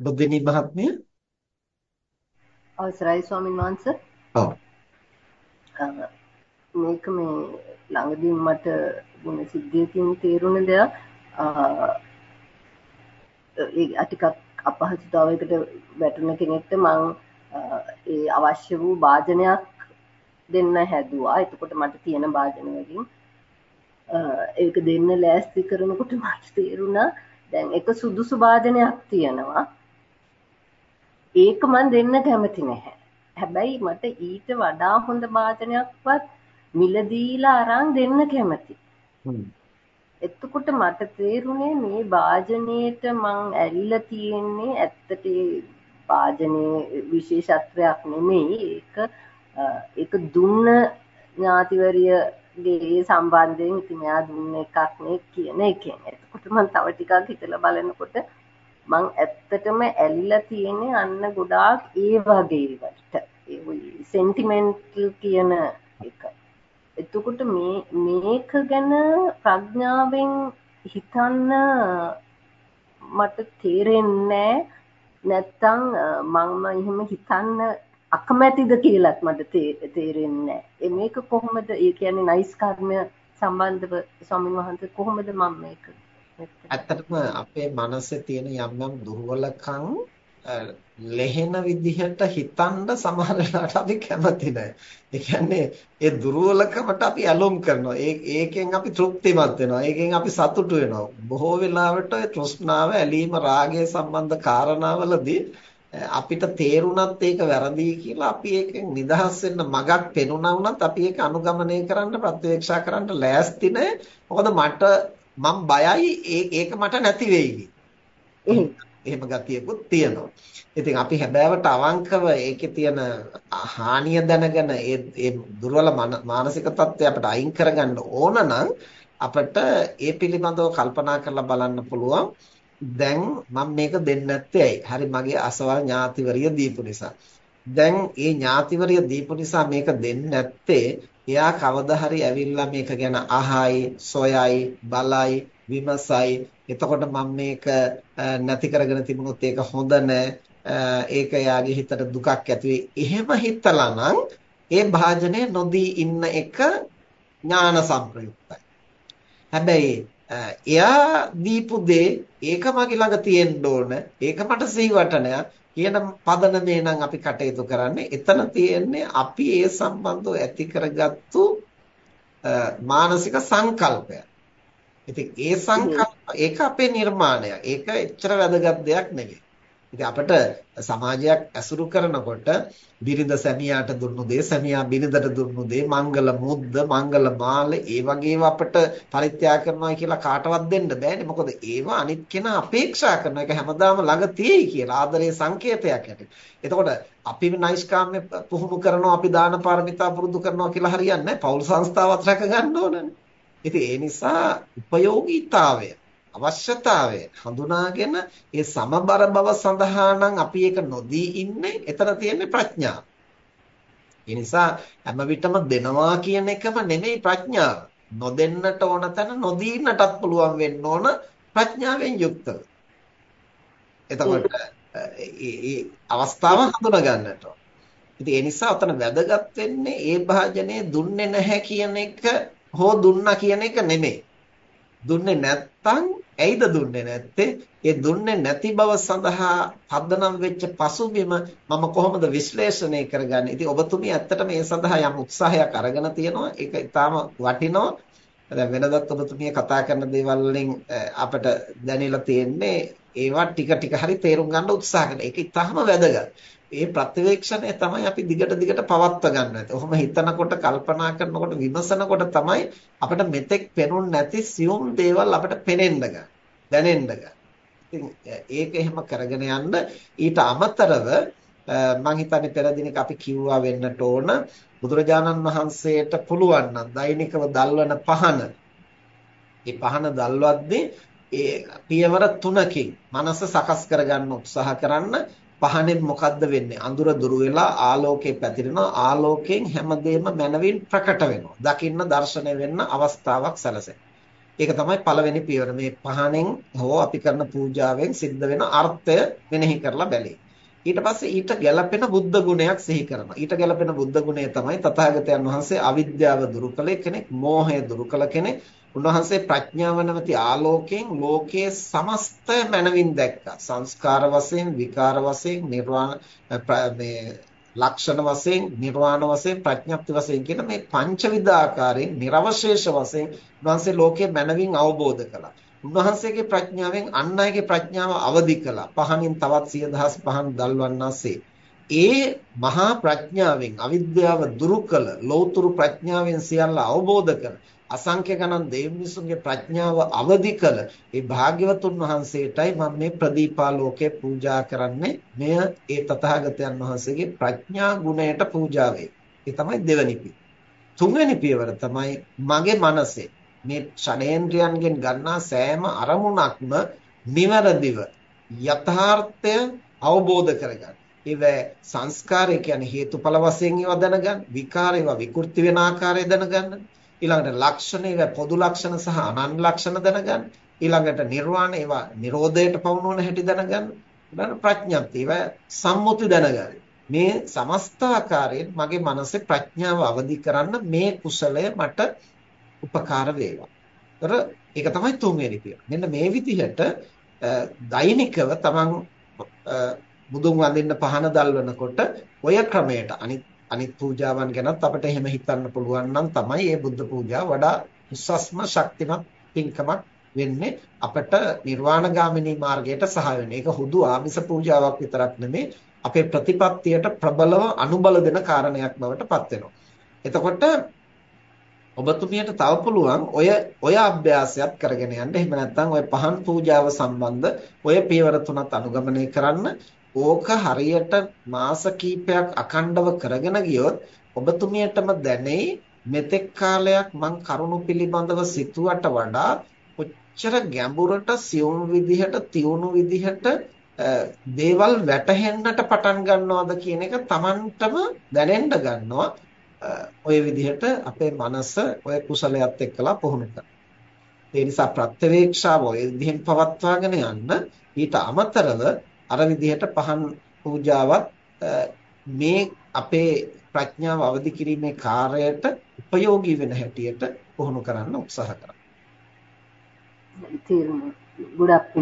බුද්ධිනී මහත්මිය අවසරයි ස්වාමීන් වහන්සේ. ඔව්. මේක මේ ළඟදී මට වුණ සිද්ධියකින් තේරුණ දෙයක්. ඒ ටිකක් අපහසුතාවයකට වැටුණ කෙනෙක්ට මං ඒ අවශ්‍ය වූ වාදනයක් දෙන්න හැදුවා. එතකොට මට තියෙන වාදන වලින් ඒක දෙන්න ලෑස්ති කරනකොට මට තේරුණා දැන් එක සුදුසු වාදනයක් තියෙනවා. ඒක මන් දෙන්න කැමති නැහැ. හැබැයි මට ඊට වඩා හොඳ වාදනයක්වත් මිලදීලා අරන් දෙන්න කැමති. එතකොට මට තේරුණේ මේ වාජනයේට මං ඇරිලා තියෙන්නේ ඇත්තට වාජනයේ විශේෂත්වයක් නෙමෙයි ඒක ඒක දුන්න ඥාතිවරියගේ සම්බන්ධයෙන් ඉතින් එයා දුන්න එකක් නේ කියන එකෙන්. එතකොට මම තව ටිකක් හිතලා බලනකොට මං ඇත්තටම ඇලිලා තියෙන්නේ අන්න ගොඩාක් ඒ වගේ වට. ඒ සෙන්ටිමෙන්ටල් කියන එක. එතකොට මේ මේක ගැන ප්‍රඥාවෙන් හිතන්න මට තේරෙන්නේ නැත්තම් මම එහෙම හිතන්න අකමැතිද කියලත් මට තේරෙන්නේ නැහැ. මේක කොහොමද ඒ කියන්නේ නයිස් කර්මය සම්බන්ධව ස්වාමීන් වහන්සේ කොහොමද මම මේක ඇත්තටම අපේ මනසේ තියෙන යම් යම් දුර්වලකම් ලෙහෙන විදිහට හිතන්න සමහර වෙලාවට අපි කැමති නැහැ. ඒ කියන්නේ ඒ දුර්වලකමට අපි ඇලොම් කරනවා. ඒ ඒකෙන් අපි තෘප්තිමත් වෙනවා. ඒකෙන් අපි සතුටු වෙනවා. බොහෝ වෙලාවට ඒ තෘෂ්ණාව, ඇලීම, රාගය සම්බන්ධ කාරණාවලදී අපිට තේරුණත් ඒක වැරදි කියලා අපි ඒකෙන් නිදහස් වෙන්න මගක් පෙනුණා වුණත් අපි ඒක අනුගමනය කරන්න ප්‍රත්‍යක්ෂා කරන්න ලෑස්ති නැහැ. මොකද මට මම බයයි ඒක මට නැති වෙයි එහෙම ගතියකුත් තියෙනවා. ඉතින් අපි හැබෑවට අවංකව ඒකේ තියෙන හානිය දැනගෙන ඒ ඒ දුර්වල මානසික තත්ත්වය අපිට අයින් කරගන්න ඕන නම් අපිට ඒ පිළිබඳව කල්පනා කරලා බලන්න පුළුවන්. දැන් මම මේක දෙන්නේ නැත්තේ ඇයි? හරි මගේ අසවල් ඥාතිවරිය දීපු නිසා. දැන් ඒ ඥාතිවරිය දීපු නිසා මේක දෙන්නේ නැත්තේ එයා කවදා හරි ඇවිල්ලා මේක ගැන අහයි, සොයයි, බලයි, විමසයි. එතකොට මම මේක නැති කරගෙන තිබුණොත් ඒක හොඳ ඒක එයාගේ හිතට දුකක් ඇති එහෙම හිතලා නම් ඒ භාජනය නොදී ඉන්න එක ඥාන සම්ප්‍රයුක්තයි. හැබැයි එයා දීපු දේ ඒක මගේ ළඟ තියෙන්න ඕන. ඒක මට සිහිවටනයක්. කියන පදනමේ නම් අපි කටයුතු කරන්නේ එතන තියෙන්නේ අපි ඒ සම්බන්ධව ඇති කරගත්තු මානසික සංකල්පය. ඉතින් ඒ සංකල්ප ඒක අපේ නිර්මාණයක්. ඒක එච්චර වැදගත් දෙයක් නෙවෙයි. ඉතින් අපිට සමාජයක් ඇසුරු කරනකොට බිරිඳ සැමියාට දුන්නු දේ සැමියා බිරිඳට දුන්නු දේ මංගල මුද්ද මංගල මාල ඒ වගේව අපිට පරිත්‍යාග කරනවා කියලා කාටවත් දෙන්න බෑනේ මොකද ඒවා අනිත් කෙනා අපේක්ෂා කරන එක හැමදාම ළඟ තියෙයි කියලා ආදරයේ සංකේතයක් ඇති. එතකොට අපි නයිස්කාම්‍ය පුහුණු කරනවා අපි දාන පාරමිතා පුරුදු කරනවා කියලා හරියන්නේ නැහැ. පෞල් සංස්ථාවත් රැක ගන්න ඕනනේ. ඉතින් ඒ නිසා උපයෝගීතාවය අවශ්‍යතාවය හඳුනාගෙන ඒ සමබර බව සඳහා නම් අපි ඒක නොදී ඉන්නේ එතන තියෙන්නේ ප්‍රඥාව. ඒ නිසා හැම විටම දෙනවා කියන එකම නෙමෙයි ප්‍රඥාව. නොදෙන්නට ඕන තැන නොදී ඉන්නටත් පුළුවන් වෙන්න ඕන ප්‍රඥාවෙන් යුක්තව. එතකොට ඒ අවස්ථාව හඳුනා ගන්නට ඕන. ඉතින් ඒ නිසා උතන වැදගත් වෙන්නේ ඒ භාජනය දුන්නේ නැහැ කියන එක හෝ දුන්නා කියන එක නෙමෙයි. දුන්නේ නැත්නම් ඇයිද දුන්නේ නැත්තේ? ඒ දුන්නේ නැති බව සඳහා පදනම් වෙච්ච පසුබිම මම කොහොමද විශ්ලේෂණය කරගන්නේ? ඉතින් ඔබතුමිය ඇත්තට මේ සඳහා යම් උත්සාහයක් අරගෙන තියෙනවා. ඒක ඊටාම වටිනවා. දැන් වෙනදත් ඔබතුමිය කතා කරන දේවල් වලින් අපිට දැනෙලා තියෙන්නේ ඒවා ටික ටික හරි තේරුම් ගන්න උත්සාහ කරන. ඒක ඊටාම වැදගත්. මේ ප්‍රතිවේක්ෂණය තමයි අපි දිගට දිගට පවත්වා ගන්න ඕනේ. ඔහොම හිතනකොට කල්පනා කරනකොට විමසනකොට තමයි අපිට මෙතෙක් පෙනුනේ නැති සියුම් දේවල් අපිට පෙනෙන්න ගන්න. දැනෙන්න ගන්න. ඉතින් ඒක එහෙම කරගෙන යන්න ඊට අමතරව මම හිතන්නේ පෙර දිනක අපි කිව්වා වෙන්නට ඕන බුදුරජාණන් වහන්සේට පුළුවන් නම් දෛනිකව දල්වන පහන ඒ පහන දල්වද්දී ඒ පියවර තුනකින් මනස සකස් කරගන්න උත්සාහ කරන්න පහනෙන් මොකද්ද වෙන්නේ? අඳුර දුරු වෙලා ආලෝකය පැතිරෙනවා. ආලෝකයෙන් හැමදේම මනවින් ප්‍රකට වෙනවා. දකින්න දර්ශනය වෙන්න අවස්ථාවක් සැලසෙනවා. ඒක තමයි පළවෙනි පියවර. මේ පහනෙන් හෝ අපි කරන පූජාවෙන් සිද්ධ වෙන අර්ථය මෙනෙහි කරලා බැලීම. ඊට පස්සේ ඊට ගැළපෙන බුද්ධ ගුණයක් සිහි කරනවා. ඊට ගැළපෙන බුද්ධ ගුණය තමයි තථාගතයන් වහන්සේ අවිද්‍යාව දුරු කළ කෙනෙක්, මෝහය දුරු කළ කෙනෙක්. උන්වහන්සේ ප්‍රඥාව නැමැති ආලෝකයෙන් ලෝකයේ සමස්ත මනවින් දැක්කා. සංස්කාර වශයෙන්, විකාර වශයෙන්, නිර්වාණ මේ ලක්ෂණ වශයෙන් නිර්වාණ වශයෙන් ප්‍රඥප්ති වශයෙන් කියන මේ පංචවිධ ආකාරයෙන් නිර්වශේෂ වශයෙන් උන්වහන්සේ ලෝකයේ මනවින් අවබෝධ කළා. උන්වහන්සේගේ ප්‍රඥාවෙන් අන් අයගේ ප්‍රඥාව අවදි කළා. පහනින් තවත් 10000 පහන් දල්වන්නාසේ. ඒ මහා ප්‍රඥාවෙන් අවිද්‍යාව දුරු කළ ලෞතුරු ප්‍රඥාවෙන් සියල්ල අවබෝධ කළ අසංඛ්‍ය ගණන් දෙවියන්සුන්ගේ ප්‍රඥාව අවදි කළ ඒ භාග්‍යවතුන් වහන්සේටයි මම මේ ප්‍රදීපාලෝකේ පූජා කරන්නේ මෙය ඒ තථාගතයන් වහන්සේගේ ප්‍රඥා ගුණයට පූජා වේ. ඒ තමයි දෙවැනි පිය. තුන්වෙනි පියවර තමයි මගේ මනසේ මේ ෂඩේන්ද්‍රයන්ගෙන් ගන්නා සෑම අරමුණක්ම නිවැරදිව යථාර්ථය අවබෝධ කරගන්න. ඒව සංස්කාරය කියන්නේ හේතුඵල වශයෙන් ඒවා දැනගන්න, විකාර ඒවා විකෘති වෙන ආකාරය දැනගන්න. ඊළඟට ලක්ෂණ ඒවා පොදු ලක්ෂණ සහ අනන්‍ය ලක්ෂණ දැනගන්න. ඊළඟට නිර්වාණ ඒවා Nirodhaයට පවුනවන හැටි දැනගන්න. ඊළඟට ප්‍රඥප්ති ඒවා සම්මුති දැනගන්න. මේ සමස්ත ආකාරයෙන් මගේ මනසේ ප්‍රඥාව අවදි කරන්න මේ කුසලය මට උපකාර වේවා. ඒතර ඒක තමයි තුන්වෙනි පියවර. මෙන්න මේ විදිහට දෛනිකව තමන් බුදුන් වඳින්න පහන දල්වනකොට ඔය ක්‍රමයට අනිත් අනිත් පූජාවන් ගැනත් අපිට එහෙම හිතන්න පුළුවන් නම් තමයි මේ බුද්ධ පූජාව වඩා උසස්ම ශක්තිමත් පින්කමක් වෙන්නේ අපට නිර්වාණගාමිනී මාර්ගයට සහාය වෙන. ඒක හුදු ආමිස පූජාවක් විතරක් නෙමේ අපේ ප්‍රතිපත්තියට ප්‍රබලව අනුබල දෙන කාරණයක් බවට පත් වෙනවා. එතකොට ඔබතුමියට තව පුළුවන් ඔය ඔය අභ්‍යාසයත් කරගෙන යන්න. එහෙම නැත්නම් ඔය පහන් පූජාව සම්බන්ධ ඔය පියවර තුනත් අනුගමනය කරන්න. ඕක හරියට මාස කිහිපයක් අකණ්ඩව කරගෙන ගියොත් ඔබතුමියටම දැනෙයි මෙතෙක් කාලයක් මං කරුණු පිළිබඳව සිතුවට වඩා කොච්චර ගැඹුරට සියුම් විදිහට තියුණු විදිහට දේවල් වැටහෙන්නට පටන් ගන්නවද කියන එක Tamanටම දැනෙන්න ගන්නවා ඔය විදිහට අපේ මනස ඔය කුසලයක් එක්කලා පුහුණු කරනවා. ඒ නිසා ප්‍රත්‍යවේක්ෂාව ඔය විදිහෙන් පවත්වාගෙන යන්න ඊට අමතරව අර විදිහට පහන් පූජාවත් මේ අපේ ප්‍රඥාව අවදි කිරීමේ කාර්යයට ප්‍රයෝගී වෙන හැටියට පුහුණු කරන්න උත්සාහ කරනවා. තේරුණා. ගොඩක්.